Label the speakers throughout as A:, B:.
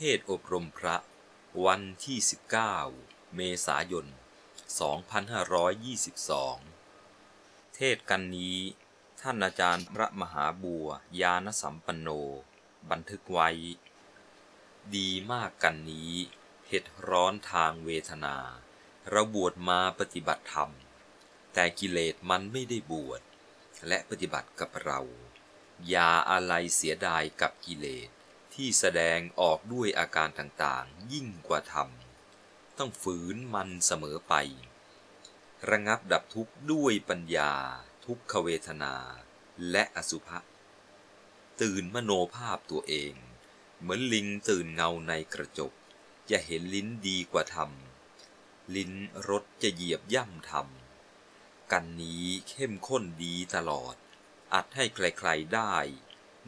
A: เทศอบรมพระ วันที่ 19 เมษายน 2522 เทศกันนี้ ท่านอาจารย์พระมหาบัวยานสัมปันโน บันทึกไว้ ดีมากกันนี้เห็ดร้อนทางเวทนา เราบวชมาปฏิบัติธรรม แต่กิเลสมันไม่ได้บวช และปฏิบัติกับเรา อย่าอะไรเสียดายกับกิเลส ที่แสดงออกด้วยอาการต่างๆ ยิ่งกว่าธรรม ต้องฝืนมันเสมอไป ระงับดับทุกข์ด้วยปัญญา ทุกขเวทนา และอสุภะตื่นมโนภาพตัวเอง เหมือนลิงตื่นเงาในกระจก จะเห็นลิ้นดีกว่าธรรม ลิ้นรสจะเหยียบย่ำธรรม กันนี้เข้มข้นดีตลอด อัดให้ใครๆได้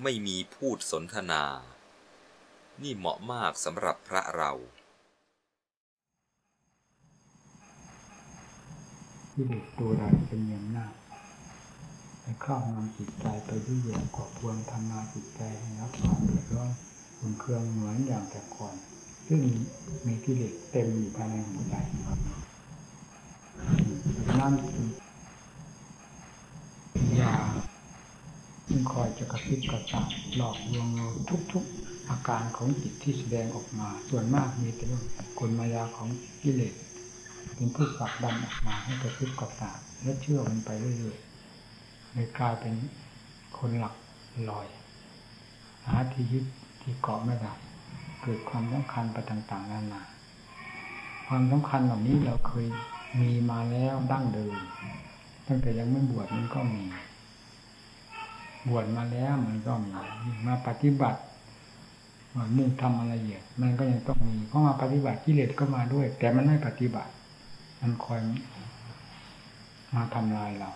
A: ไม่มีพูดสนทนา นี่เหมาะมากสำหรับพระเรา
B: ที่เด็กตัวใดเป็นมียหน้าจไปครอบงำจิตใจไปด้วยเหยียบก่อควรทำงานจิตใจให้รับความเดือดร้อนขุนเคืองเหมือนอย่างแต่ก่อน ซึ่งมีกิเลสเต็มอยู่ภายในหัวใจนั่นคือยาซึ่งคอยจะกระพริบกระตับหลอกลวงเราทุกๆ อาการของจิตที่แสดงออกมา ส่วนมากมีแต่เรื่องกลมายาของกิเลสเป็นผู้ผลักดันออกมาให้กระพริบกระตาและเชื่อมันไปเรื่อยๆเลยกลายเป็นคนหลักลอย หาที่ยึดที่เกาะไม่ได้เกิดความสำคัญไปต่างๆนานาความสำคัญเหล่านี้เราเคยมีมาแล้วดั้งเดิมตั้งแต่ยังไม่บวชมันก็มี บวชมาแล้วมันก็มีมาปฏิบัติ มุ่งทำอะไรเอียดมันก็ยังต้องมีเพราะมาปฏิบัติกิเลสก็มาด้วย แต่มันไม่ปฏิบัติ มันคอยมาทำลายเรา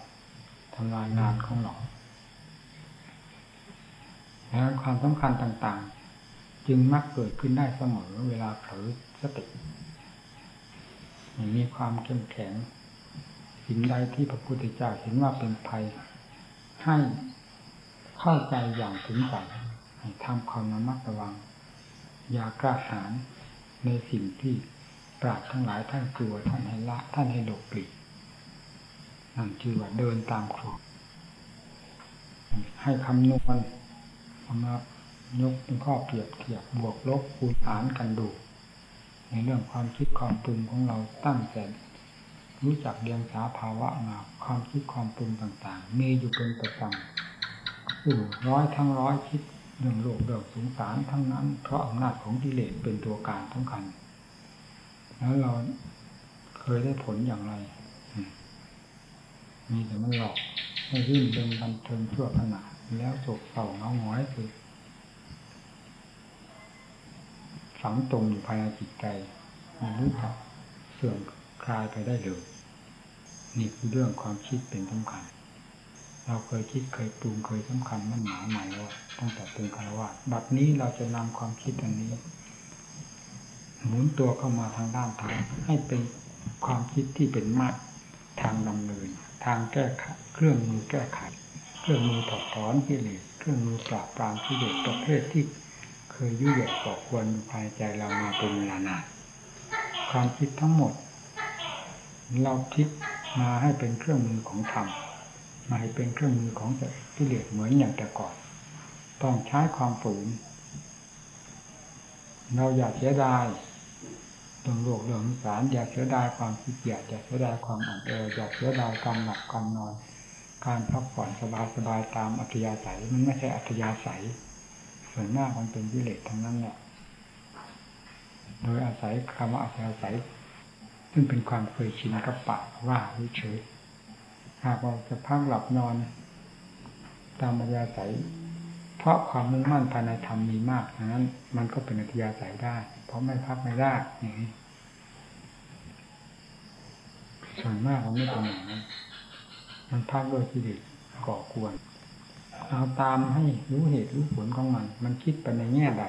B: ทำลายงานของเราดังนั้นความสำคัญต่างๆ จึงมักเกิดขึ้นได้เสมอเวลาเผลอสติมีความเข้มแข็งสิ่งใดที่พระพุทธเจ้าเห็นว่าเป็นภัยให้เข้าใจอย่างถึงใจ ทำความระมัดระวังอย่ากล้าหาญในสิ่งที่ปราดทั้งหลายท่านกลัวท่านให้ละท่านให้หลบปลีกนั่นคือว่าเดินตามครูให้คำนวณเอามายกเป็นข้อเปรียบเทียบบวกลบคูณหารกันดู ในเรื่องความคิดความปรุงของเราตั้งแต่รู้จักเรียงสาภาวะมาความคิดความปรุงต่าง ๆ มีอยู่เป็นประจำคือร้อยทั้งร้อยคิด เรื่องโลกเรื่องสงสารทั้งนั้น เพราะอำนาจของกิเลสเป็นตัวการสำคัญ แล้วเราเคยได้ผลอย่างไร มีแต่มันหลอกให้รื่นเริงบันเทิงชั่วขณะแล้วโศกเศร้าเงาหงอยคือฝังตรงอยู่ภายในจิตใจมันรู้จักเสื่อมคลายไปได้เลยนี่คือเรื่องความคิดเป็นสำคัญ เราเคยคิดเคยปรุงเคยสำคัญมันหมายหมายว่าตั้งแต่เป็นคารวะบัดนี้เราจะนำความคิดอันนี้ หมุนตัวเข้ามาทางด้านทางให้เป็นความคิดที่เป็นมาตรทางดำเนิน ทางแก้ไขเครื่องมือแก้ไข เครื่องมือถอดถอนกิเลสเครื่องมือปราบปรามกิเลสประเภทที่เคยยุ่ยแย่ก่อควรภายในใจเรามาเป็นเวลานานความคิดทั้งหมด เราคิดมาให้เป็นเครื่องมือของธรรม มาให้เป็นเครื่องมือของกิเลสเหมือนอย่างแต่ก่อน ต้องใช้ความฝืน เราอยากเสียดายเรื่องโลกเรื่องสารอยากเสียดายความคิดอยากอยากเสียดายความอ่อนแออยากเสียดายการหลับการนอน การพักผ่อนสบายสบายตามอัธยาศัยมันไม่ใช่อัธยาศัย ส่วนมากมันเป็นกิเลสทั้งนั้นแหละโดยอาศัยคำว่าอัธยาศัยซึ่งเป็นความเคยชินกับปากว่าเฉย หากเราจะพักหลับนอน ตามอัธยาศัย เพราะความมุ่งมั่นภายในธรรมมีมากนั้น มันก็เป็นอัธยาศัยได้ เพราะไม่พักไม่ได้อย่างนี้ส่วนมากเราไม่เป็นอย่างนั้นมันพักโดยกิเลสก่อกวนเอาตามให้รู้เหตุรู้ผลของมัน มันคิดไปในแง่ใด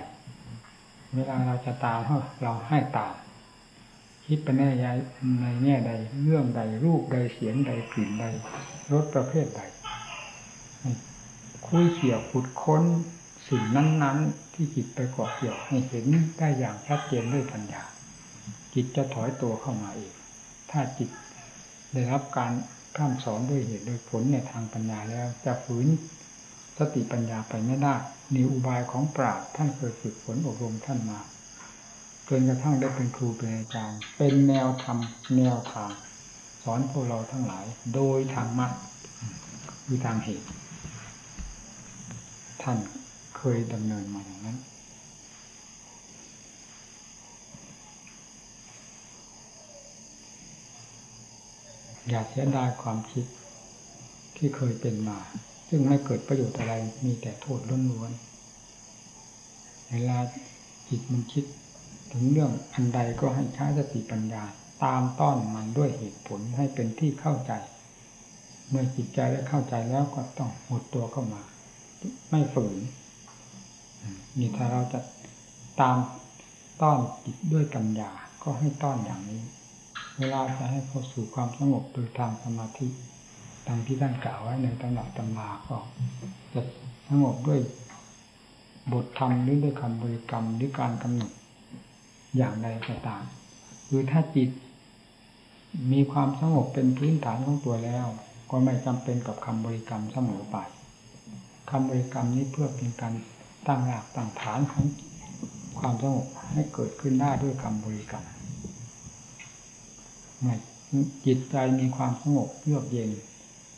B: เวลาเราจะตามเราให้ตาม คิดไปในใในแง่ใดเรื่องใดรูปใดเสียงใดกลิ่นใดรสประเภทใดคุยเขี่ยวขุดค้นสิ่งนั้น ๆ ที่จิตไปเกาะเกี่ยวให้เห็นได้อย่างชัดเจนด้วยปัญญา จิตจะถอยตัวเข้ามาเองถ้าจิตได้รับการข้ามสอนด้วยเหตุโดยผลในทางปัญญาแล้วจะฝืนสติปัญญาไปไม่ได้นิอุบายของปราชญ์ท่านเคยฝึกฝนอบรมท่านมา จนกระทั่งได้เป็นครูเป็นอาจารย์ เป็นแนวธรรมแนวทาง สอนพวกเราทั้งหลาย โดยทางมรรคคือทางเหตุ ท่านเคยดำเนินมาอย่างนั้น อย่าเสียดายความคิดที่เคยเป็นมา ซึ่งไม่เกิดประโยชน์อะไรมีแต่โทษล้วนๆเวลาจิตมันคิด ถึงเรื่องอันใดก็ให้ใช้สติปัญญา ตามต้อนมันด้วยเหตุผลให้เป็นที่เข้าใจ เมื่อจิตใจได้เข้าใจแล้วก็ต้องหดตัวเข้ามา ไม่ฝืนนี่ถ้าเราจะตามต้อนจิตด้วยปัญญาก็ให้ต้อนอย่างนี้ เวลาจะให้เข้าสู่ความสงบโดยทางสมาธิดังที่ท่านกล่าวไว้ในตำหนักตำราก็จะสงบด้วยบทธรรมหรือด้วยคำบริกรรมหรือการกำหนด อย่างใดก็ตามคือถ้าจิต มีความสงบเป็นพื้นฐานของตัวแล้ว ก็ไม่จำเป็นกับคำบริกรรมเสมอไปคำบริกรรมนี้เพื่อเป็นการตั้งหลักตั้งฐานของความสงบให้เกิดขึ้นได้ด้วยคำบริกรรมเมื่อจิตใจมีความสงบเยือกเย็น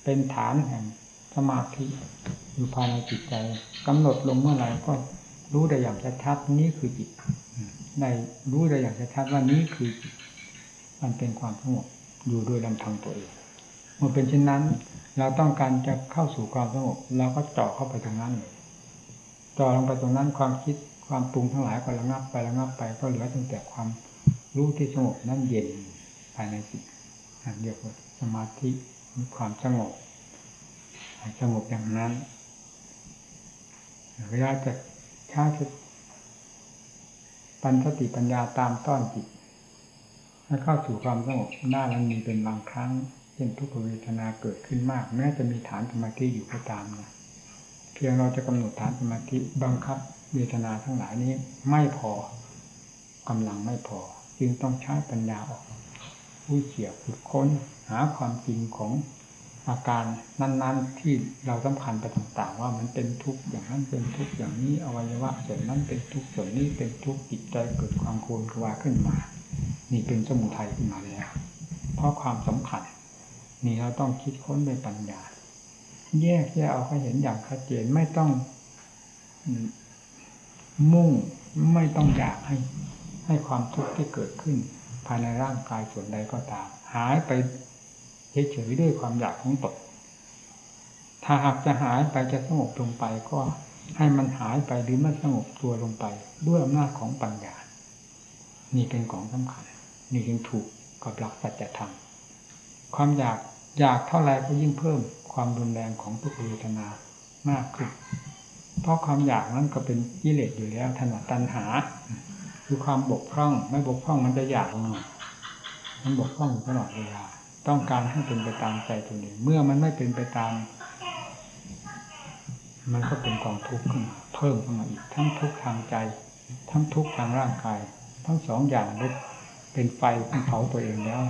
B: เป็นฐานแห่งสมาธิอยู่ภายในจิตใจกำหนดลงเมื่อไหร่ก็ รู้ได้อย่างชัดๆนี่คือจิตได้รู้ได้อย่างชัดๆว่านี้คือจิตมันเป็นความสงบอยู่โดยลำพังตัวเองเมื่อเป็นเช่นนั้น เราต้องการจะเข้าสู่ความสงบเราก็เจาะเข้าไปตรงนั้นเลยจาะลงไปตรงนั้นความคิดความปรุงทั้งหลายก็ระงับไประงับไปก็เหลือแต่ความรู้ที่สงบนั่นเย็นภายในจิตเรียกว่าสมาธิมีความสงบสงบอย่างนั้นเวลาจะ ช้ปัญสติปัญญาตามต้อนจิตให้เข้าสู่ความสงบได้ามันมีเป็นบางครั้งเช่นทุกขเวทนาเกิดขึ้นมาก แม้จะมีฐานสมาธิอยู่ก็ตามนะเพียงเราจะกำหนดฐานสมาธิบังคับเวทนาทั้งหลายนี้ไม่พอกำลังไม่พอ จึงต้องใช้ปัญญาออกผู้เฉียบฝึกค้นหาความจริงของ อาการนั้นๆที่เราสำคัญไปต่างๆ ว่ามันเป็นทุกข์อย่างนั้นเป็นทุกข์อย่างนี้อวัยวะส่วนนั้นเป็นทุกข์ส่วนนี้เป็นทุกข์จิตใจเกิดความโกรธกวาขึ้นมา นี่เป็นสมุทัยขึ้นมาแล้วเพราะความสำคัญนี่เราต้องคิดค้นด้วยปัญญา แยกแยกเอาให้เห็นอย่างชัดเจนไม่ต้องมุ่งไม่ต้องอยากให้ให้ความทุกข์ที่เกิดขึ้น ภายในร่างกายส่วนใดก็ตาม หายไป เฉยๆด้วยความอยากของตนถ้าหากจะหายไปจะสงบลงไปก็ให้มันหายไปหรือมันสงบตัวลงไป ด้วยอำนาจของปัญญา นี่เป็นของสำคัญนี่จึงถูกกับหลักสัจธรรมความอยากอยากเท่าไรก็ยิ่งเพิ่มความรุนแรงของทุกขเวทนามากขึ้น เพราะความอยากนั้นก็เป็นกิเลสอยู่แล้วถนัดตัณหา คือความบกพร่อง ไม่บกพร่องมันจะอยากมันบกพร่องตลอดเวลา ต้องการให้เป็นไปตามใจตัวเองเมื่อมันไม่เป็นไปตาม มันก็เป็นกองทุกข์เพิ่มขึ้นมาอีก ทั้งทุกข์ทางใจ ทั้งทุกข์ทางร่างกาย ทั้งสองอย่างได้เป็นไฟเผาตัวเองแล้ว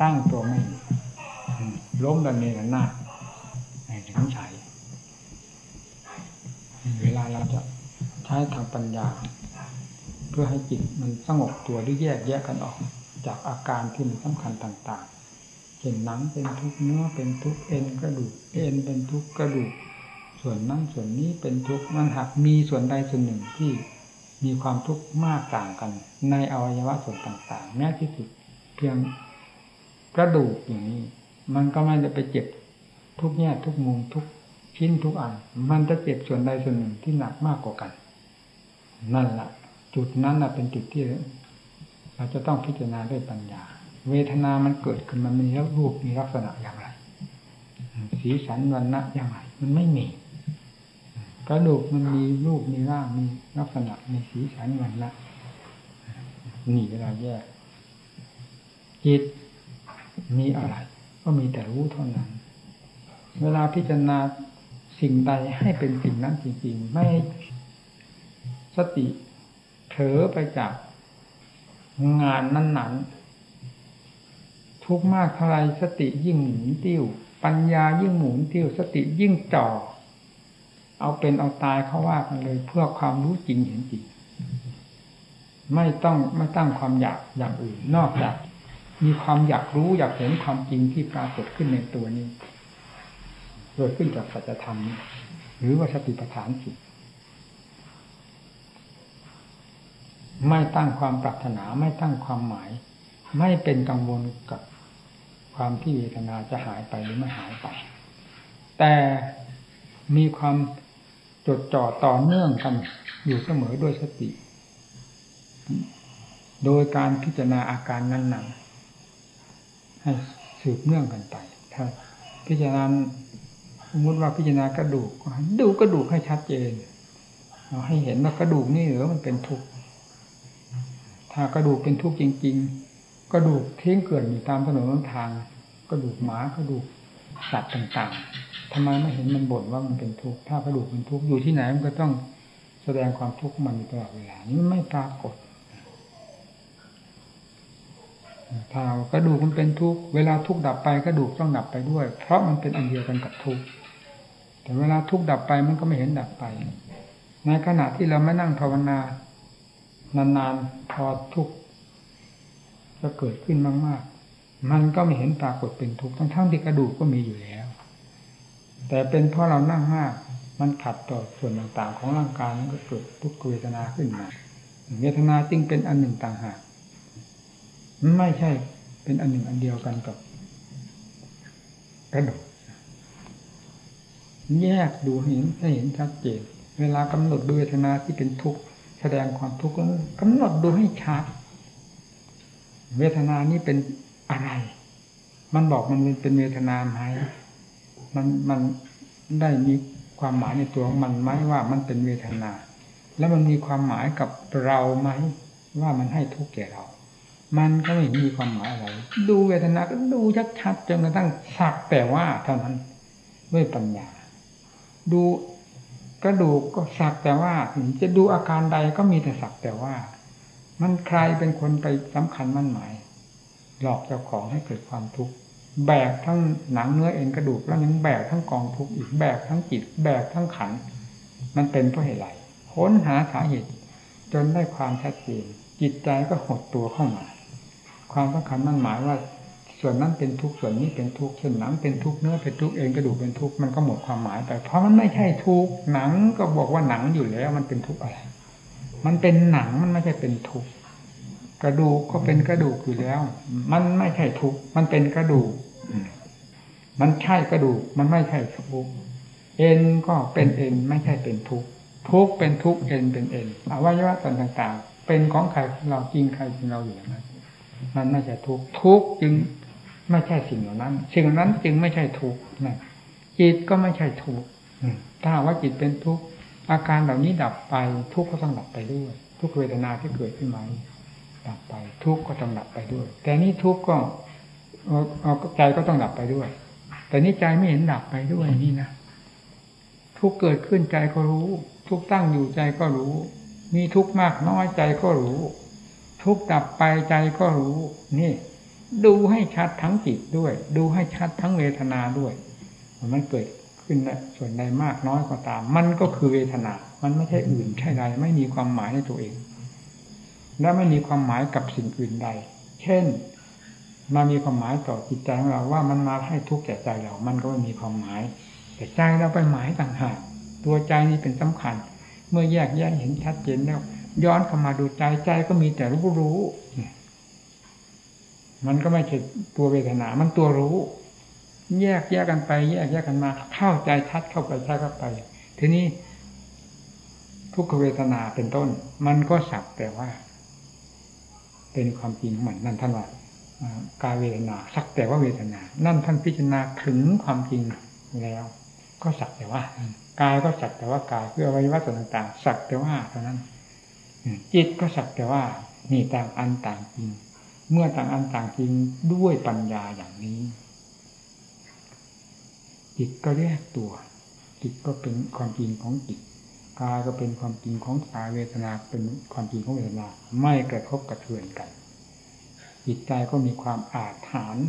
B: ตั้งตัวไม่ล้มดันเนรนาในถึงใช้เวลาเราจะใช้ทางปัญญา เพื่อให้จิตมันสงบตัวหรือแยกแยกกันออก จากอาการที่มันสำคัญต่าง เช่นหนังเป็นทุกเนื้อเป็นทุกเอ็นกระดูกเอ็นเป็นทุกกระดูก ส่วนนั้นส่วนนี้เป็นทุกมันหากมีส่วนใดส่วนหนึ่งที่มีความทุกข์มากต่างกัน ในอวัยวะส่วนต่างๆแม้ที่สุดเพียงกระดูกอย่างนี้ มันก็ไม่ได้ไปเจ็บทุกแง่ทุกมุมทุกชิ้นทุกอัน มันจะเจ็บส่วนใดส่วนหนึ่งที่หนักมากกว่ากัน นั่นแหละจุดนั้นเป็นจุดที่เราจะต้องพิจารณาด้วยปัญญา เวทนามันเกิดขึ้นมันมีแล้วรูปมีลักษณะอย่างไร สีสันวันณะอย่างไร มันไม่มีกระดูกมันมีรูปมีร่างมีลักษณะมีสีสันวันณะนี่เวลาแยกจิตมีอะไร ก็มีแต่รู้เท่านั้น เวลาพิจารณาสิ่งใดให้เป็นสิ่งนั้นจริงๆ ไม่สติเผลอไปจากงานนั้นๆ ทุกข์มากเท่าไรสติยิ่งหมุนติ้ว ปัญญายิ่งหมุนติ้ว สติยิ่งจ่อเอาเป็นเอาตายเขาว่ากันเลย เพื่อความรู้จริงเห็นจริงไม่ต้องไม่ตั้งความอยากอย่างอื่น นอกจาก มีความอยากรู้อยากเห็นความจริงที่ปรากฏขึ้นในตัวนี้เกิดขึ้นจากสัจธรรมหรือว่าสติปัฏฐานสิไม่ตั้งความปรารถนาไม่ตั้งความหมาย ไม่เป็นกังวลกับ ความที่เวทนาจะหายไปหรือไม่หายไป แต่มีความจดจ่อต่อเนื่องกันอยู่เสมอด้วยสติ โดยการพิจารณาอาการนั้นๆให้สืบเนื่องกันไปถ้าพิจารณาสมมติว่าพิจารณากระดูกดูกระดูกให้ชัดเจนเราให้เห็นว่ากระดูกนี่หรือมันเป็นทุกข์ถ้ากระดูกเป็นทุกข์จริง ๆ กระดูกทิ้งเกลื่อนอยู่ตามถนนทาง กระดูกหมากระดูกสัตว์ต่างๆทำไมไม่เห็นมันบ่นว่ามันเป็นทุกข์ถ้ากระดูกเป็นทุกข์อยู่ที่ไหนมันก็ต้องแสดงความทุกข์มันตลอดเวลานี่ไม่ปรากฏถ้ากระดูกมันเป็นทุกข์เวลาทุกข์ดับไปกระดูกต้องดับไปด้วย เพราะมันเป็นอันเดียวกันกับทุกข์แต่เวลาทุกข์ดับไปมันก็ไม่เห็นดับไป ในขณะที่เราไม่นั่งภาวนานานๆพอทุกข์ จะเกิดขึ้นมาก ๆ มันก็ไม่เห็นปรากฏเป็นทุกข์ทั้งๆที่กระดูกก็มีอยู่แล้ว แต่เป็นเพราะเรานั่งมาก มันขัดต่อส่วนต่างๆ ของร่างกายมันก็เกิดทุกขเวทนาขึ้นมาเวทนาจึงเป็นอันหนึ่งต่างหากไม่ใช่เป็นอันหนึ่งอันเดียวกันกับกระดูกแยกดูเห็นให้เห็นชัดเจน เวลากำหนดดูเวทนาที่เป็นทุกข์แสดงความทุกข์กำหนดดูให้ชัด เวทนานี้เป็นอะไร มันบอกมันเป็นเวทนาไหมมันมันได้มีความหมายในตัวของมันไหมว่ามันเป็นเวทนา แล้วมันมีความหมายกับเราไหมว่ามันให้ทุกข์แก่เรา มันก็ไม่มีความหมายอะไร ดูเวทนาก็ดูชัดๆจนกระทั่งสักแต่ว่าเท่านั้นด้วยปัญญา ดูกระดูกก็สักแต่ว่าจะดูอาการใดก็มีแต่สักแต่ว่า มันใครเป็นคนไปสำคัญมั่นหมาย หลอกเจ้าของให้เกิดความทุกข์แบกทั้งหนังเนื้อเอ็นกระดูกแล้วยังแบกทั้งกองทุกข์อีกแบกทั้งจิตแบกทั้งขัน มันเป็นเพราะเหตุไรค้นหาสาเหตุ จนได้ความชัดเจนจิตใจก็หดตัวเข้ามา ความสำคัญมั่นหมายว่าส่วนนั้นเป็นทุกข์ส่วนนี้เป็นทุกข์ส่วนหนังเป็นทุกข์เนื้อเป็นทุกข์เอ็นกระดูกเป็นทุกข์มันก็หมดความหมายไปเพราะมันไม่ใช่ทุกข์หนังก็บอกว่าหนังอยู่แล้วมันเป็นทุกข์อะไร มันเป็นหนังมันไม่ใช่เป็นทุกข์กระดูกก็เป็นกระดูกอยู่แล้ว มันไม่ใช่ทุกข์มันเป็นกระดูก มันใช่กระดูก มันไม่ใช่ทุกข์เอ็นก็เป็นเอ็นไม่ใช่เป็นทุกข์ทุกข์เป็นทุกข์เอ็นเป็นเอ็นอวัยวะต่างๆ เป็นของใครเราจริงใครจริงเราอยู่นั้นมันไม่ใช่ทุกข์ทุกข์จึงไม่ใช่สิ่งเหล่านั้น สิ่งเหล่านั้นจึงไม่ใช่ทุกข์นะจิตก็ไม่ใช่ทุกข์ถ้าว่าจิตเป็นทุกข์ อาการเหล่านี้ดับไปทุกข์ก็ต้องดับไปด้วย ทุกเวทนาที่เกิดขึ้นมาดับไป ทุกข์ก็ต้องดับไปด้วย แต่นี่ทุกข์ก็เอาใจก็ต้องดับไปด้วย แต่นี่ใจไม่เห็นดับไปด้วยนี่นะทุกเกิดขึ้นใจก็รู้ ทุกตั้งอยู่ใจก็รู้ มีทุกมากน้อยใจก็รู้ ทุกดับไปใจก็รู้ นี่ ดูให้ชัดทั้งจิตด้วย ดูให้ชัดทั้งเวทนาด้วย มันเกิด ขึ้นส่วนใดมากน้อยก็ตาม มันก็คือเวทนา มันไม่ใช่อื่นใช่ใดไม่มีความหมายในตัวเอง และไม่มีความหมายกับสิ่งอื่นใด เช่นมามีความหมายต่อจิตใจของเราว่ามันมาให้ทุกข์แก่ใจเรา มันก็ไม่มีความหมาย แต่ใจเราไปหมายต่างหากตัวใจนี้เป็นสำคัญ เมื่อแยกแยกเห็นชัดเจนแล้วย้อนเข้ามาดูใจใจก็มีแต่รู้รู้ มันก็ไม่ใช่ตัวเวทนา มันตัวรู้ แยกแยกกันไป แยกแยกกันมา เข้าใจชัดเข้าไปชัดเข้าไป ทีนี้ ทุกขเวทนาเป็นต้น มันก็สักแต่ว่า เป็นความจริงเหมือนนั่นท่านว่ากายเวทนา สักแต่ว่าเวทนา นั่นท่านพิจารณาถึงความจริงแล้ว ก็สักแต่ว่ากายก็สักแต่ว่ากายเพื่ออวัยวะส่วนต่างๆ สักแต่ว่าเท่านั้นจิตก็สักแต่ว่านี่ต่างอันต่างจริง เมื่อต่างอันต่างจริงด้วยปัญญาอย่างนี้ จิตก็แยกตัว จิตก็เป็นความจริงของจิตกายก็เป็นความจริงของกายเวทนาเป็นความจริงของเวทนา ไม่กระทบกระเทือนกัน จิตใจก็มีความอาถรรพ์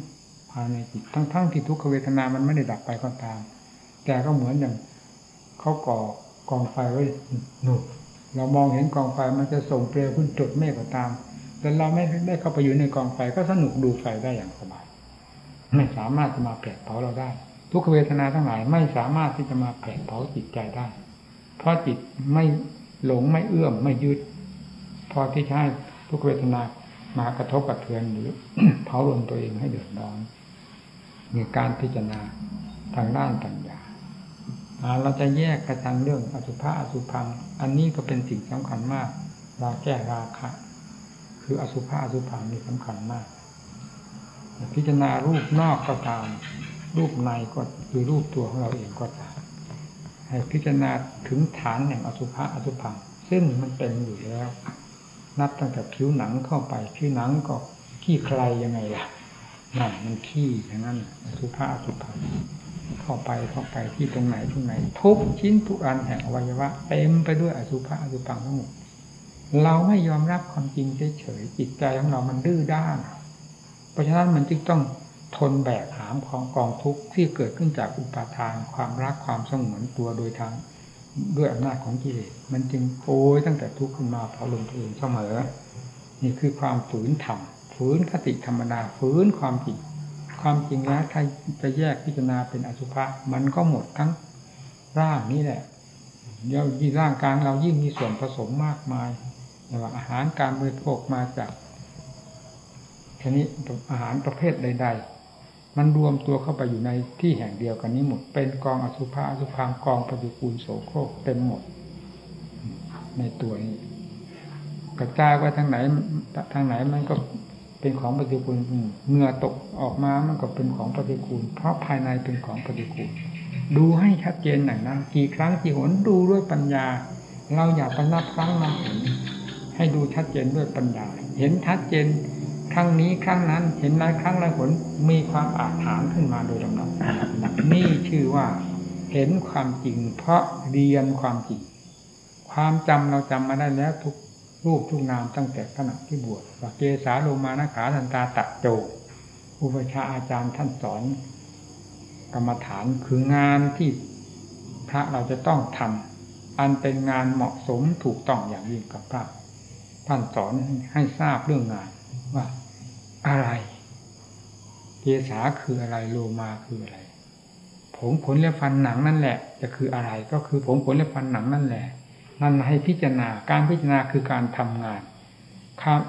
B: ภายในจิตทั้งๆทที่ทุกขเวทนามันไม่ได้ดับไปก็ตาม แต่ก็เหมือนอย่างเขาก่อกองไฟไว้หนุนเรามองเห็นกองไฟมันจะส่งเปลวขึ้นจุดเมฆก็ตาม แต่เราไม่ได้เข้าไปอยู่ในกองไฟก็สนุกดูไฟได้อย่างสบาย ไม่สามารถจะมาแผดเผาเราได้ ทุกเวทนาทั้งหลายไม่สามารถที่จะมาแผดเผาจิตใจได้ เพราะจิตไม่หลงไม่เอื้อมไม่ยึดพอที่ใช้ทุกเวทนามากระทบกระเทือนหรือเผาลนตัวเองให้เดือดร้อนมีการพิจารณาทางด้านปัญญาเราจะแยกกระทังเรื่องอสุภะอสุพัง อันนี้ก็เป็นสิ่งสำคัญมากเราแก้ราคะ คืออสุภะอสุพังนี่สำคัญมาก พิจารณารูปนอกก็ตาม รูปในก็คือรูปตัวของเราเองก็ตามให้พิจารณาถึงฐานแห่งอสุภะอสุพังซึ่งมันเป็นอยู่แล้ว นับตั้งแต่ผิวหนังเข้าไปผิวหนังก็ขี้ใครยังไงล่ะนั่นมันขี้อย่างนั้นอสุภะอสุพังเข้าไปเข้าไปที่ตรงไหนตรงไหนทุกชิ้นทุกอันแห่งอวัยวะเต็มไปด้วยอสุภะอสุพังทั้งหมดเราไม่ยอมรับความจริงเฉยๆจิตใจของเรามันดื้อด้าน เพราะฉะนั้นมันจึงต้อง ทนแบกหามของกองทุกข์ที่เกิดขึ้นจากอุปาทาน ความรักความสงวนตัวโดยทางด้วยอำนาจของกิเลสมันจึงโอยตั้งแต่ทุกข์ขึ้นมาเผาลงตัวเองเสมอ นี่คือความฝืนธรรมฝืนคติธรรมดาฝืนความจริง ความจริงแล้วถ้าจะแยกพิจารณาเป็นอสุภะมันก็หมดทั้งร่างนี้แหละเดี๋ยวยิ่งร่างกายเรายิ่งมีส่วนผสมมากมายอย่างอาหารการบริโภคมาจากชนิดอาหารประเภทใด ๆ มันรวมตัวเข้าไปอยู่ในที่แห่งเดียวกันนี้หมด เป็นกองอสุภะอสุพังกองปฏิกูลโสโครกเต็มหมด ในตัวนี้ กระจายไปทางไหนทางไหนมันก็เป็นของปฏิกูลเหงื่อตกออกมามันก็เป็นของปฏิกูล เพราะภายในเป็นของปฏิกูล ดูให้ชัดเจนหน่อยนะกี่ครั้งกี่หนดูด้วยปัญญา เราอย่าไปนับครั้งนับหนให้ดูชัดเจนด้วยปัญญา เห็นชัดเจน ครั้งนี้ครั้งนั้น เห็นหลายครั้งหลายผลมีความอาถรรพ์ขึ้นมาโดยลำดับนี่ชื่อว่าเห็นความจริง เพราะเรียนความจริง ความจำเราจำมาได้แล้วทุกรูปทุกนามตั้งแต่ขณะที่บวชว่าเกสาโลมานาขาทันตาตะโจอุปชาอาจารย์ท่านสอน กรรมฐานคืองานที่พระเราจะต้องทำอันเป็นงานเหมาะสมถูกต้องอย่างยิ่งกับพระท่านสอนให้ทราบเรื่องงาน ว่า อะไรเกษาคืออะไรโลมาคืออะไร ผมขนและฟันหนังนั่นแหละจะคืออะไรก็คือผมขนและฟันหนังนั่นแหละ นั่นให้พิจารณาการพิจารณาคือการทำงาน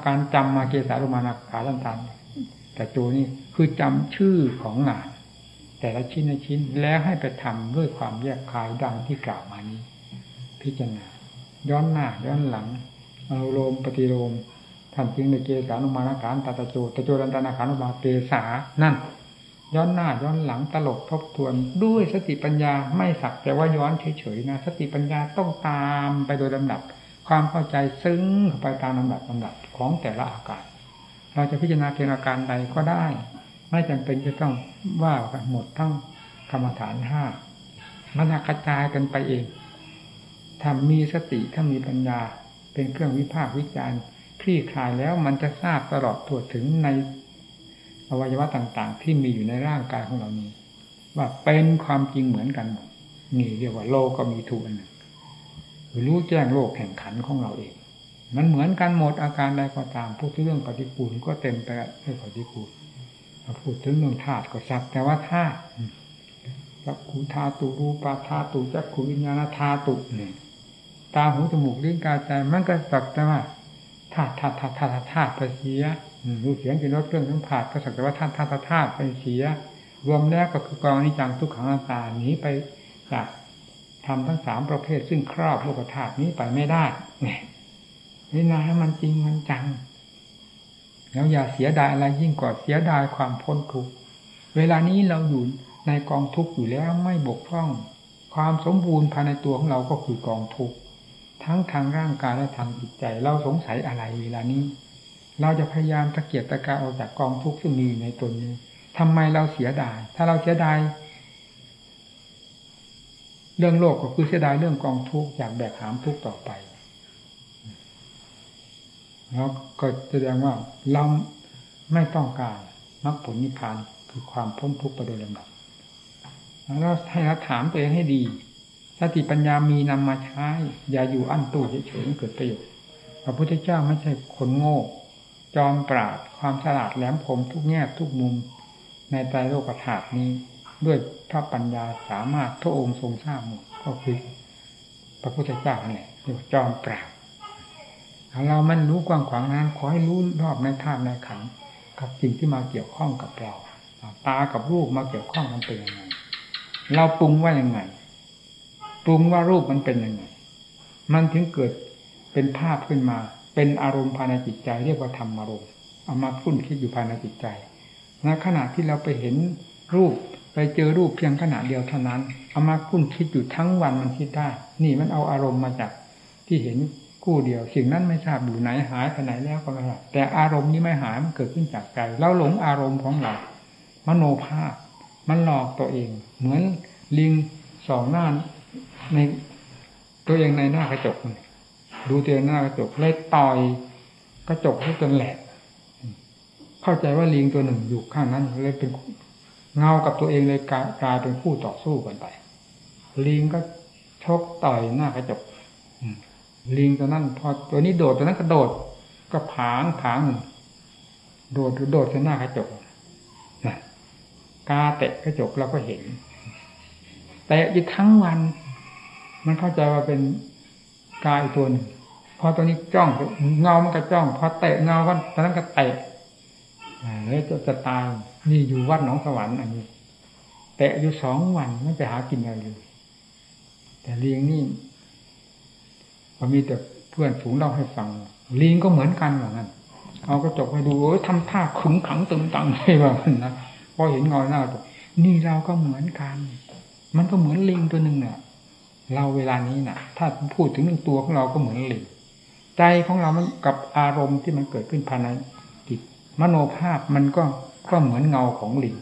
B: การจำมาเกษาโลมานาขาลันตันแต่โจนี่คือจำชื่อของงาน แต่ละชิ้นละชิ้นแล้วให้ไปทำด้วยความแยกคายดังที่กล่าวมานี้ พิจารณาย้อนหน้าย้อนหลังอนุโลมปฏิโลม ท่านจึงในเกสานุมานาการตาตะโจตะโจรันตานาขานุมาเกสานั่น ย้อนหน้าย้อนหลังตลบทบทวนด้วยสติปัญญาไม่สักแต่ว่าย้อนเฉยๆนะ สติปัญญาต้องตามไปโดยลำดับ ความเข้าใจซึ้งไปตามลำดับลำดับของแต่ละอาการ เราจะพิจารณาเพียงอาการใดก็ได้ ไม่จำเป็นจะต้องว่าหมดทั้งกรรมฐานห้ามันกระจายกันไปเองถ้ามีสติถ้ามีปัญญาเป็นเครื่องวิพากษ์วิจารณ์ คลี่คลายแล้วมันจะทราบตลอดทั่วถึงในอวัยวะต่างๆ ที่มีอยู่ในร่างกายของเรานี้ ว่าเป็นความจริงเหมือนกันหมดนี่เรียกว่าโลกก็มีทุกอันหนึ่งรู้แจ้งโลกแห่งขันของเราเอง มันเหมือนกันหมดอาการใดก็ตามพูดถึงเรื่องปฏิกูลก็เต็มไปด้วยปฏิกูลพูดถึงเรื่องธาตุก็สักแต่ว่าธาตุจักขุธาตุรูปาธาตุจักขุวิญญาณธาตุเนี่ยตาหูจมูกลิ้นกายใจมันก็สักแต่ว่าาตุธาตุธาตุธาตุธาตุไปเสียรูเสียงกินรสเครื่องสัมผัสก็สักแต่ว่าธาตุธาตุธาตุไปเสีย รวมแล้วก็คือกองนิจังทุกขังอาตาหนีไปจากทำทั้งสามประเภทซึ่งครอบโลกธาตุนี้ไปไม่ได้เนี่ยนี่นะให้มันจริงมันจัง แล้วอย่าเสียดายอะไรยิ่งกว่าเสียดายความพ้นทุกข์เวลานี้เราอยู่ในกองทุกข์อยู่แล้วไม่บกพร่อง ความสมบูรณ์ภายในตัวของเราก็คือกองทุกข์ ทั้งทางร่างกายและทางจิตใจ เราสงสัยอะไรเวลานี้ เราจะพยายามตะเกียบตะกายออกจากกองทุกข์ซึ่งมีในตนนี้ทำไมเราเสียดาย ถ้าเราเสียดายเรื่องโลกก็คือเสียดายเรื่องกองทุกข์อยากแบกหามทุกข์ต่อไปแล้วก็แสดงว่าเราไม่ต้องการมรรคผลนิพพานคือความพ้นทุกข์ไปโดยลำดับแล้วให้เราถามตัวเองให้ดี สติปัญญามีนำมาใช้ อย่าอยู่อั้นตู้เฉยๆเกิดประโยชน์พระพุทธเจ้าไม่ใช่คนโง่ จอมปราดความฉลาดแหลมคมทุกแง่ทุกมุมในใจโลกธาตุนี้ ด้วยพระปัญญาสามารถพระองค์ทรงทราบหมดก็คือพระพุทธเจ้าเนี่ยเรียกว่าจอมปราดเรามันรู้กว้างขวางนั้นขอให้รู้รอบในธาตุในขันกับสิ่งที่มาเกี่ยวข้องกับเรา ตากับรูปมาเกี่ยวข้องมันเป็นยังไงเราปรุงว่ายังไง ปรุงว่ารูปมันเป็นยังไงมันถึงเกิดเป็นภาพขึ้นมา เป็นอารมณ์ภายในจิตใจ เรียกว่าธรรมอารมณ์เอามาพุ่นคิดอยู่ภายในจิตใจในขณะที่เราไปเห็นรูปไปเจอรูปเพียงขณะเดียวเท่านั้นเอามาพุ่นคิดอยู่ทั้งวันมันคิดได้ นี่มันเอาอารมณ์มาจากที่เห็นคู่เดียว สิ่งนั้นไม่ทราบอยู่ไหนหายไปไหนแล้วก็ไม่ทราบแต่อารมณ์นี้ไม่หายมันเกิดขึ้นจากใจเราหลงอารมณ์ของเรามโนภาพ มันหลอกตัวเอง เหมือนลิงสองหน้า ในตัวเองในหน้ากระจกดูตัวเองหน้ากระจกเลยต่อยกระจกให้จนแหลกเข้าใจว่าลิงตัวหนึ่งอยู่ข้างนั้นเลยเป็นเงากับตัวเองเลยกลายเป็นคู่ต่อสู้กันไป ลิงก็ชกต่อยหน้ากระจกลิงตัวนั้นพอตัวนี้โดดตัวนั้นกระโดดก็ผางผางโดดหรือโดดใส่หน้ากระจกนะกาเตะกระจกเราก็เห็น แต่อีกทั้งวัน มันเข้าใจว่าเป็นกายตัวหนึ่งพอตัวนี้จ้องเงามันก็จ้องพอเตะเงาก็ตอนนั้นก็เตะแล้วจะจะตายนี่อยู่วัดหนองสวรรค์อันนี้เตะอยู่สองวันไม่ไปหากินอะไรเลยแต่เลี้ยงนี่พอมีแต่เพื่อนฝูงเล่าให้ฟังลิงก็เหมือนกันเหมือนกันเอากระจกไปดูโอ้ยทำท่าขึงขังตึงตังให้ว่ามันนะพอเห็นเงาหน้าตัวนี่เราก็เหมือนกัน มันก็เหมือนลิงตัวหนึ่งเนี่ย เราเวลานี้นะ่ะ ถ้าพูดถึงหนึ่งตัวของเราก็เหมือนลิงใจของเรามันกับอารมณ์ที่มันเกิดขึ้นภายในจิตมโนภาพมันก็ก็เหมือนเงาของลิง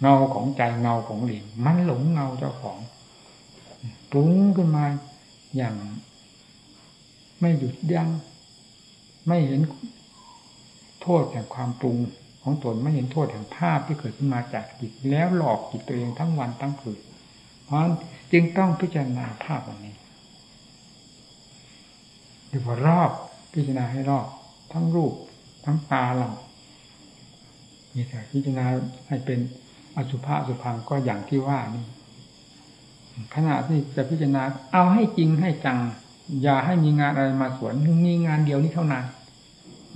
B: เงาของใจเงาของลิงมันหลงเงาเจ้าของปรุงขึ้นมาอย่าง ไม่หยุดยัง้งไม่เห็นโทษแห่งความปรุงของตนไม่เห็นโทษแห่งภาพที่เกิดขึ้นมาจากจิตแล้วหลอกจิตตัวเองทั้งวันทั้งคืนเพราะ จึงต้องพิจารณาภาพวันนี้ดูว่ารอบพิจารณาให้รอบทั้งรูป ทั้งตาเรามีแต่พิจารณาให้เป็นอสุภะสุพังก็อย่างที่ว่านี่ขณะที่จะพิจารณาเอาให้จริงให้จัง อย่าให้มีงานอะไรมาสวนมีงานเดียวนี้เท่านั้น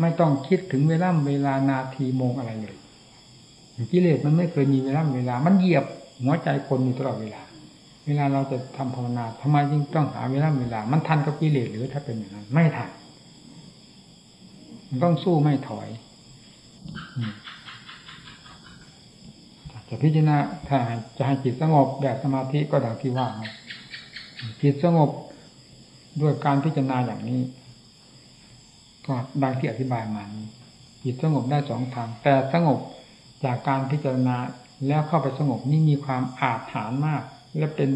B: ไม่ต้องคิดถึงเวลาเวลานาทีโมงอะไรเลยกิเลสมันไม่เคยมีเวลาเวลา มันเหยียบหัวใจคนอยู่ตลอดเวลา วลาเราจะทำภาวนาทำไมจึงต้องหาเวลาเวลา มันทันกับกิเลสหรือถ้าเป็นอย่างนั้น ไม่ทันมันต้องสู้ไม่ถอยจะพิจารณาถ้าจะให้จิตสงบแบบสมาธิก็ดังที่ว่าจิตสงบด้วยการพิจารณาอย่างนี้ ก็ดังที่อธิบายมานี้จิตสงบได้สองทาง แต่สงบจากการพิจารณาแล้วเข้าไปสงบนี่มีความอาจฐานมาก และเป็น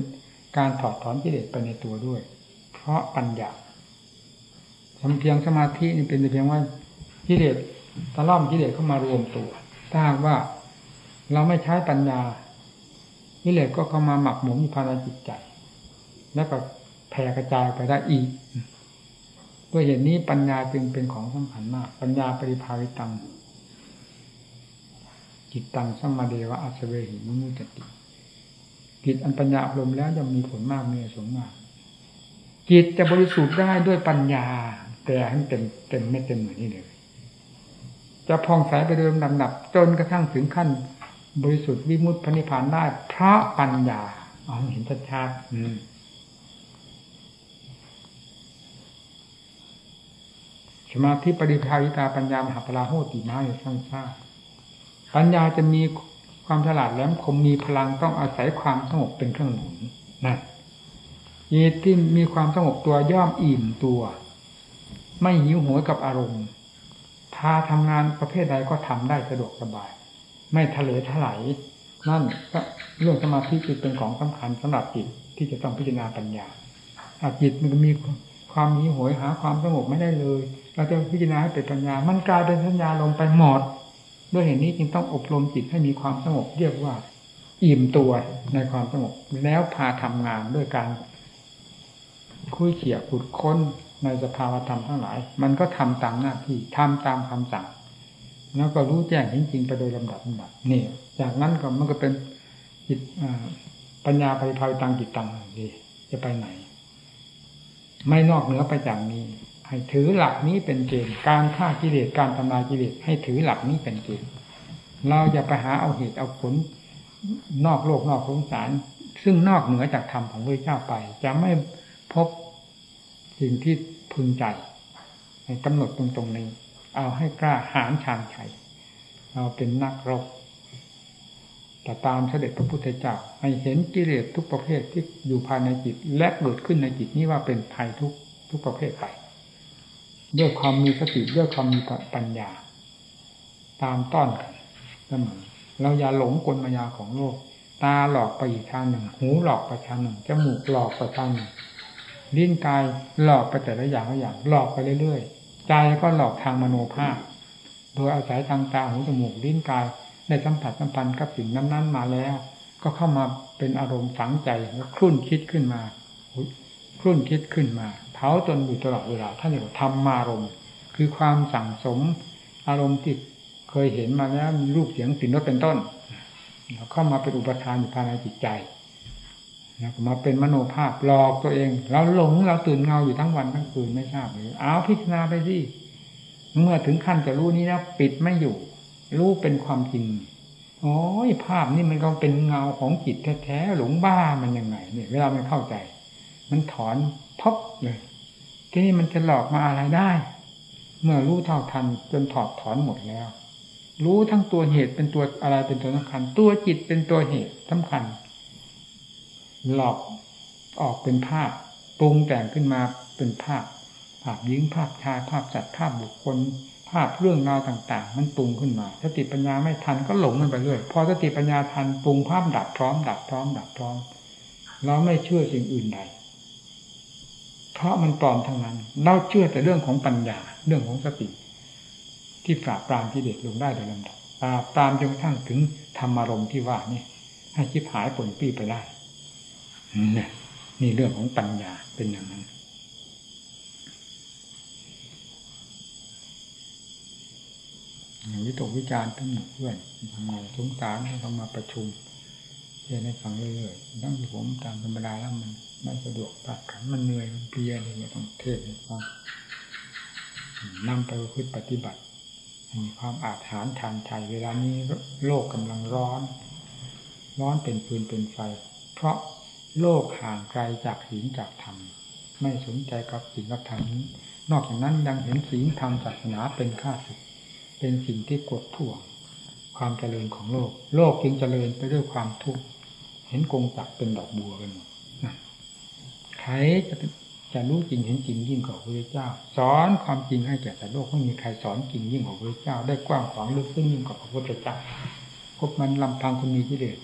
B: การถอดถอนกิเลสไปในตัวด้วย เพราะปัญญาทำเพียงสมาธินี่เป็นเพียงว่ากิเลสตะล่อมกิเลสเข้ามารวมตัว ถ้าว่าเราไม่ใช้ปัญญากิเลสก็เข้ามาหมักหมมอยู่ภายในจิตใจ แล้วก็แผ่กระจายไปได้อีกด้วยเหตุนี้ปัญญาจึงเป็นของสำคัญมาก ปัญญาปริภาวิตังจิตตังสัมมาเดวะอัศเวหิมุจติ จิตอันปัญญาอบรมแล้วจะมีผลมากมีสงมากจิตจะบริสุทธิ์ได้ด้วยปัญญาแต่ให้เต็มเต็มไม่เต็มเหมือนนี้เลยจะพองใสไปโดยลำดับจนกระทั่งถึงขั้น บริสุทธิ์วิมุตติพนิพานได้เพราะปัญญาเอาเห็นชัดๆอืมสมาธิปริภาวิตาปัญญามหาปราโหติมาอยู่สั้นซ่าปัญญาจะมี ความฉลาดแหลมคมมีพลังต้องอาศัยความสงบเป็นเครื่องหนุนนั่นจิตที่มีความสงบตัวย่อมอิ่มตัว ไม่หิวโหยกับอารมณ์พาทำงานประเภทใดก็ทำได้สะดวกสบาย ไม่ทะเลถลายนั่นก็เรื่องสมาธิจึงเป็นของสำคัญสำหรับจิตที่จะต้องพิจารณาปัญญาถ้าจิตมันมีความหิวโหยหา ความสงบไม่ได้เลย เราจะพิจารณาให้เป็นปัญญา มันกลายเป็นสัญญาลงไปหมด ด้วยเหตุนี้จึงต้องอบรมจิตให้มีความสงบเรียกว่า อิ่มตัวในความสงบแล้วพาทำงานด้วยการคุยเขี่ยขุดค้นในสภาวธรรมทั้งหลาย มันก็ทำตามหน้าที่ทำตามคำสั่ง แล้วก็รู้แจ้งจริงๆไปโดยลำดับลำดับนี่จากนั้นก็มันก็เป็นจิตปัญญาไปภายตังจิตตังดีจะไปไหน ไม่นอกเหนือไปจากนี้ ให้ถือหลักนี้เป็นเกณฑ์การฆ่ากิเลสการทำลายกิเลสให้ถือหลักนี้เป็นเกณฑ์เราอย่าไปหาเอาเหตุเอาผลนอกโลกนอกสงสาร ซึ่งนอกเหนือจากธรรมของพระเจ้าไป จะไม่พบสิ่งที่พึงใจให้กำหนดตรงตรงนี้ เอาให้กล้าหาญชาญชัยเราเป็นนักรบแต่ตามเสด็จพระพุทธเจ้าให้เห็นกิเลสทุกประเภทที่อยู่ภายในจิต และเกิดขึ้นในจิตนี้ว่าเป็นภัยทุกทุกประเภทไป ด้วยความมีสติด้วยความมีปัญญา ตามต้อนกันเสมอเราอย่าหลงกลมายาของโลก ตาหลอกไปอีกทางหนึ่ง หูหลอกไปทางหนึ่งจมูกหลอกไปทางหนึ่งลิ้นกายหลอกไปแต่ละอย่างละอย่าง หลอกไปเรื่อยๆใจก็หลอกทางมโนภาพ โดยอาศัยทางตาหูจมูกลิ้นกายได้สัมผัสสัมพันธ์กับสิ่งนั้นๆมาแล้ว ก็เข้ามาเป็นอารมณ์ฝังใจแล้วครุ่นคิดขึ้นมาครุ่นคิดขึ้นมา เผาจนอยู่ตลอดเวลาท่านเรียกว่าธรรมารมณ์คือความสั่งสมอารมณ์ที่เคยเห็นมาแล้วมีรูปเสียงสิ่นั้นเป็นต้นแล้วเข้ามาเป็นอุปทานอยู่ภายในจิตใจแล้วมาเป็นมโนภาพหลอกตัวเองเราหลงเราตื่นเงาอยู่ทั้งวันทั้งคืนไม่ทราบเลยเอาพิจารณาไปสิเมื่อถึงขั้นจะรู้นี้แล้วปิดไม่อยู่ รู้เป็นความจริงโอ้ยภาพนี่มันก็เป็นเงาของจิตแท้ๆหลงบ้ามันยังไงเนี่ยเวลามันเข้าใจ มันถอนพบเลยทีนี้มันจะหลอกมาอะไรได้ เมื่อรู้เท่าทันจนถอดถอนหมดแล้ว รู้ทั้งตัวเหตุเป็นตัวอะไรเป็นตัวสำคัญ ตัวจิตเป็นตัวเหตุสำคัญ หลอกออกเป็นภาพปรุงแต่งขึ้นมาเป็นภาพ ภาพหญิงภาพชายภาพสัตว์ภาพบุคคล ภาพเรื่องราวต่าง ๆ มันปรุงขึ้นมา สติปัญญาไม่ทันก็หลงมันไปเรื่อยพอสติปัญญาทันปรุงภาพดับพร้อมดับพร้อมดับพร้อมเราไม่เชื่อสิ่งอื่นใด เพราะมันปลอมทั้งนั้น เราเชื่อแต่เรื่องของปัญญา เรื่องของสติ ที่ปราบปรามที่เด็ดลงได้โดยลำดับปราบปรามจนกระทั่งถึงธรรมารมณ์ที่ว่านี่ให้ชิบหายผลปีไปได้นี่เรื่องของปัญญาเป็นอย่างนั้นอย่างวิตกวิจารณ์ทั้งหมดเพื่อนทำงานสงสารให้เขามาประชุม เพื่อให้ฟังเรื่อยๆตั้งที่ผมตามธรรมดาแล้วมันไม่สะดวกปรับขันมันเหนื่อยมันเพลียอะไรอย่างเงี้ยต้องเทศให้ฟังนำไปพฤติปฏิบัติ มีความอาถรรพ์ทานชัยเวลานี้โลกกำลังร้อน ร้อนเป็นฟืนเป็นไฟ เพราะโลกห่างไกลจากศีลจากธรรม ไม่สนใจกับศีลกับธรรมนี้ นอกจากนั้นยังเห็นศีลธรรมศาสนาเป็นข้าศึกเป็นสิ่งที่กดท่วงความเจริญของโลก โลกจึงเจริญไปด้วยความทุกข์ ห็นกงจักเป็นดอกบัวกันใครจะจะรู้จริงเห็นจริงยิ่งกว่าพระเจ้า สอนความจริงให้แก่แต่โลกไม่มีใครสอนจริงยิ่งกว่าพระเจ้า ได้กว้างขวางลึกซึ้งยิ่งกว่าพระพุทธเจ้าพบมันลำพังคนมีกิเลส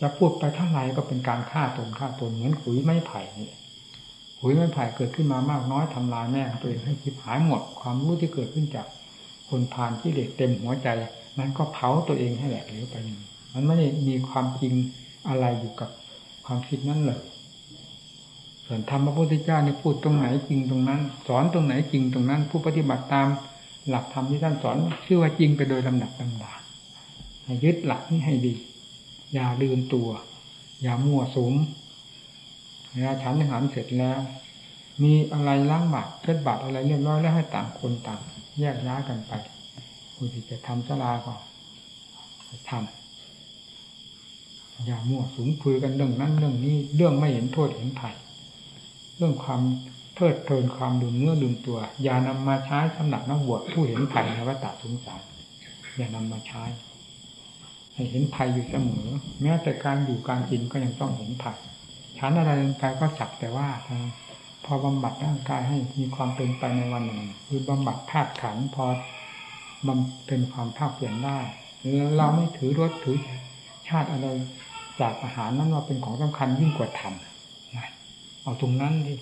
B: จะพูดไปเท่าไหร่ก็เป็นการฆ่าตนฆ่าตนเหมือนขุยไม้ไผ่นี่ขุยไม้ไผ่เกิดขึ้นมามากน้อยทำลายแม่ตัวเองให้คิดหายหมด ความรู้ที่เกิดขึ้นจากคนผ่านกิเลสเต็มหัวใจนั้นก็เผาตัวเองให้แหลกเหลวไปมันไม่ได้มีความจริง อะไรอยู่กับความคิดนั้นเลยส่วนธรรมพระพุทธเจ้านี่พูดตรงไหนจริงตรงนั้น สอนตรงไหนจริงตรงนั้น ผู้ปฏิบัติตามหลักธรรมที่ท่านสอนชื่อว่าจริงไปโดยลำดับลำดาให้ยึดหลักนี้ให้ดี อย่าลืมตัว อย่ามั่วสุมเวลาฉันอาหารเสร็จแล้ว มีอะไรล้างบาตรเช็ดบาตรอะไรเรียบร้อยแล้วให้ต่างคนต่าง แยกย้ายกันไปผู้ที่จะทำสลาก็ทำ อย่ามั่วสุมคุยกันเรื่องนั้นเรื่องนี้เรื่องไม่เห็นโทษเห็นภัยเรื่องความเพลิดเพลินความลืมเนื้อลืมตัว อย่านำมาใช้สำหรับนักบวชผู้เห็นภัยในวัฏสงสารอย่านำมาใช้ ให้เห็นภัยอยู่เสมอ แม้แต่การอยู่การกินก็ยังต้องเห็นภัยฉันอะไรร่างกายก็สักแต่ว่าพอบำบัดร่างกายให้มีความเป็นไปในวันหนึ่งคือบำบัดธาตุขันพอบำเป็นความภาคเปลี่ยนได้เราไม่ถือรถถือ ชาติอะไรจากอาหารนั้นว่าเป็นของสำคัญยิ่งกว่าธรรมเอาตรงนั้นดิ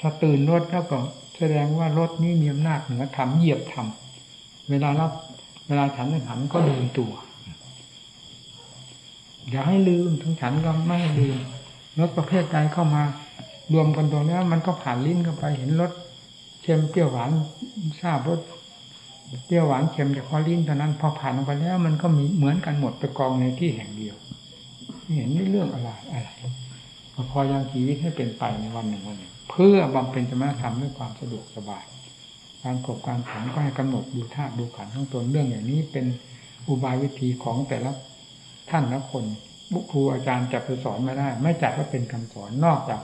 B: ถ้าตื่นรถก็แสดงว่ารถนี้มีอำนาจเหนือธรรมเหยียบธรรมเวลารับ เวลาฉันอาหารก็ลืมตัว อย่าให้ลืมทั้งฉันก็ไม่ให้ลืมรสประเภทใดเข้ามา รวมกันตรงนี้มันก็ผ่านลิ้นเข้าไปเห็นรสเค็มเปรี้ยวหวานทราบรส เปรี้ยวหวานเค็มจากพอลิ้นเท่านั้นพอผ่านลงไปแล้ว มันก็มีเหมือนกันหมดไปกองในที่แห่งเดียวเห็นไม่เรื่องอะไรอะไรพอยังชีวิตให้เป็นไปในวันหนึ่งวันหนึ่งเพื่อบำเพ็ญสมณธรรมด้วยความสะดวกสบาย การกบการขันก็ให้กำหนดดูธาตุดูขันทั้งตนเรื่องอย่างนี้เป็นอุบายวิธีของแต่ละท่านละคนบุครูอาจารย์จะไปสอนไม่ได้ ไม่จัดว่าเป็นคำสอนนอกจาก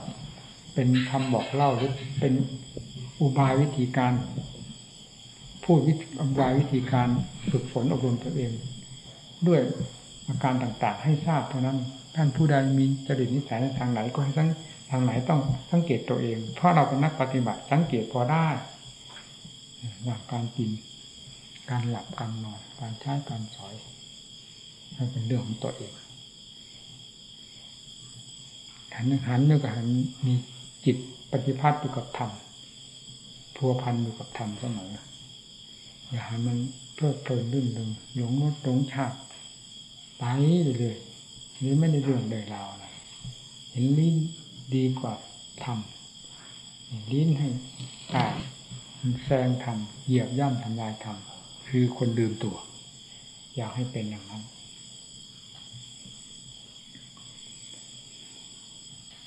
B: เป็นคำบอกเล่าหรือเป็นอุบายวิธีการ พูดวิธีอุบายวิธีการฝึกฝนอบรมตัวเอง ด้วยอาการต่างๆ ให้ทราบเท่านั้นท่านผู้ใดมีจริตนิสัยในทางไหนก็ให้ทั้งทางไหนต้องสังเกตตัวเอง เพราะเราเป็นนักปฏิบัติสังเกตพอได้อย่าการกิน การหลับการนอนการใช้การสอยนั่นเป็นเรื่องของตัวเองหันหันเนี่ยก็หันมีจิตปฏิภาณอยู่กับธรรมพัวพันอยู่กับธรรมเสมอ อย่าให้มันเพลิดเพลินลื่นลงหลงรถหลงชาติไปเรื่อยๆนี่ไม่ได้เรื่องใดราวอะเห็นลิ้นดีกว่าธรรมลิ้นให้กายแซงธรรมเหยียบย่ำทำลายธรรมคือคนลืมตัว อยากให้เป็นอย่างนั้น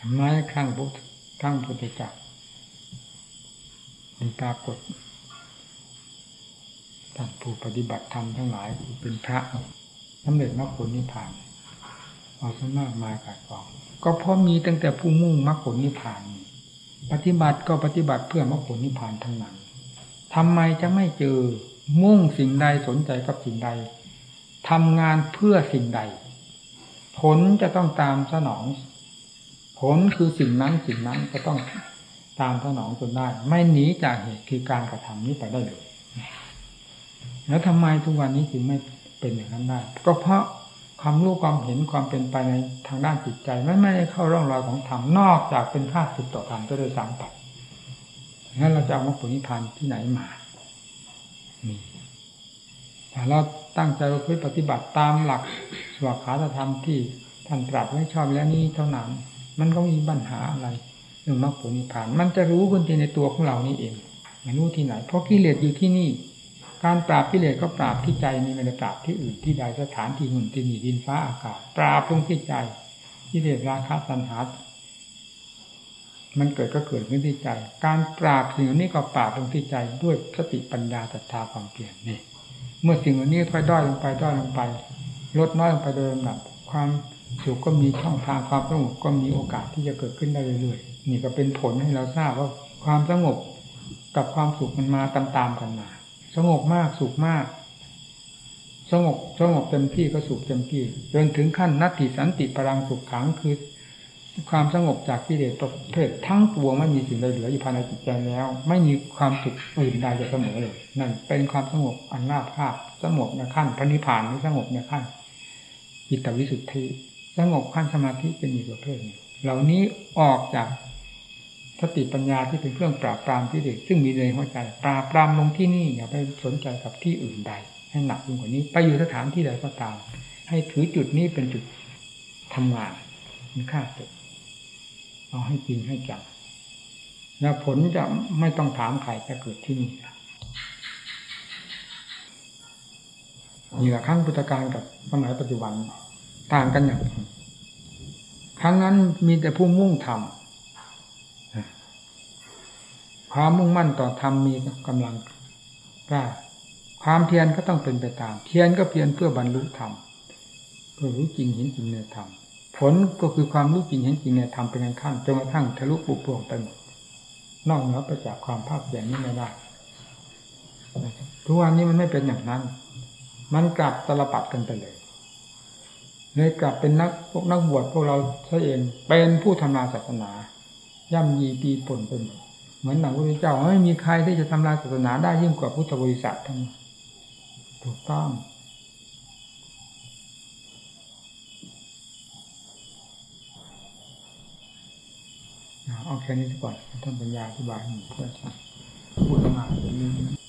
B: ทำไมข้างพุทธข้างพุทธจักรมีปรากฏ ท่านผู้ปฏิบัติธรรมทั้งหลายเป็นพระสำเร็จมรรคผลนิพพานเอาซะมากมายกายกอง ก็เพราะมีตั้งแต่ผู้มุ่งมรรคผลนิพพาน ปฏิบัติก็ปฏิบัติเพื่อมรรคผลนิพพานทั้งนั้นทำไมจะไม่เจอมุ่งสิ่งใดสนใจกับสิ่งใดทำงานเพื่อสิ่งใด ผลจะต้องตามสนอง ผลคือสิ่งนั้นสิ่งนั้นจะต้องตามสนองจนได้ ไม่หนีจากเหตุคือการกระทำนี้ไปได้เลย แล้วทำไมทุกวันนี้จึงไม่เป็นอย่างนั้นได้ก็เพราะความรู้ความเห็นความเป็นไปในทางด้านจิตใจมันไม่ได้เข้าร่องรอยของธรรมนอกจากเป็นค่าสุดต่อธรรมก็โดยสามปัดงั้นเราจะเอามรรคผลนิพพานที่ไหนมามีแต่เราตั้งใจว่าปฏิบัติตามหลักสวขาธรรมที่ท่านตรัสไว้ชอบแล้วนี้เท่านั้น มันก็มีปัญหาอะไรเรื่องมรรคผลนิพพาน มันจะรู้ขึ้นในตัวของเรานี่เองไม่รู้ที่ไหน เพราะกิเลสอยู่ที่นี่ การปราบกิเลสก็ปราบที่ใจนี่ไม่ได้ปราบที่อื่นที่ใดสถานที่หุ่นที่นี่ดินฟ้าอากาศปราบตรงที่ใจกิเลสราคะสันหา มันเกิดก็เกิดขึ้นที่ใจ การปราบสิ่งนี้ก็ปราบตรงที่ใจด้วยสติปัญญาศรัทธาความเปลี่ยนนี่ เมื่อสิ่งนี้ค่อยด้อยลงไปด้อยลงไป ลดน้อยลงไปโดยลำดับความสุขก็มีช่องทางความสงบก็มีโอกาสที่จะเกิดขึ้นได้เรื่อยๆนี่ก็เป็นผลให้เราทราบว่าความสงบกับความสุขมันมาตามๆกันมา สงบมากสุขมากสงบสงบเต็มที่ก็สุขเต็มที่จนถึงขั้นนัตติสันติพลังสุขขังคือ ความสงบจากกิเลสประเภททั้งปวงไม่มีสิ่งใดเหลืออยู่ภายในจิตใจแล้ว ไม่มีความสุขอื่นใดจะเสมอเลยนั่นเป็นความสงบอันน่าภาพสงบในขั้นพระนิพพานหรือสงบในขั้นจิตวิสุทธิสงบขั้นสมาธิเป็นอีกประเภทหนึ่งเหล่านี้ออกจาก สติปัญญาที่เป็นเครื่องปราบปรามที่เด็กซึ่งมีในหัวใจ ปราบปรามลงที่นี่อย่าไปสนใจกับที่อื่นใด ให้หนักยิ่งกว่านี้ ไปอยู่สถานที่ใดก็ตาม ให้ถือจุดนี้เป็นจุดทำงานมีค่าสุดเอาให้จริงให้จังแล้วผลจะไม่ต้องถามใครจะเกิดที่นี่นี่แหละครั้งพุทธกาลกับสมัยปัจจุบันต่างกันอย่างครั้งนั้นมีแต่ผู้มุ่งทำ ความมุ่งมั่นต่อธรรมมีกำลังกล้าความเพียรก็ต้องเป็นไปตาม เพียรก็เพียรเพื่อบรรลุธรรมเพื่อรู้จริงเห็นจริงในธรรมผลก็คือความรู้จริงเห็นจริงเนี่ยทำเป็นขั้นจนกระทั่งทะลุปุโปร่งไปหมดนอกเหนือไปจากความภาคเพียรนี้ไม่ได้ทุกวันนี้มันไม่เป็นอย่างนั้น มันกลับตลปัดกันไปเลยเลยกลับเป็นนักพวกนักบวชพวกเราใช่เองเป็นผู้ทำลายศาสนา ย่ำยีปีปนเป็น เหมือนหนังพระพุทธเจ้าไม่มีใครที่จะทำลายศาสนาได้ยิ่งกว่าพุทธบริษัททั้งถูกต้องเอาแค่นี้ก่อนท่านปัญญาอธิบายให้ผมเพื่อพูดมาเรื่องน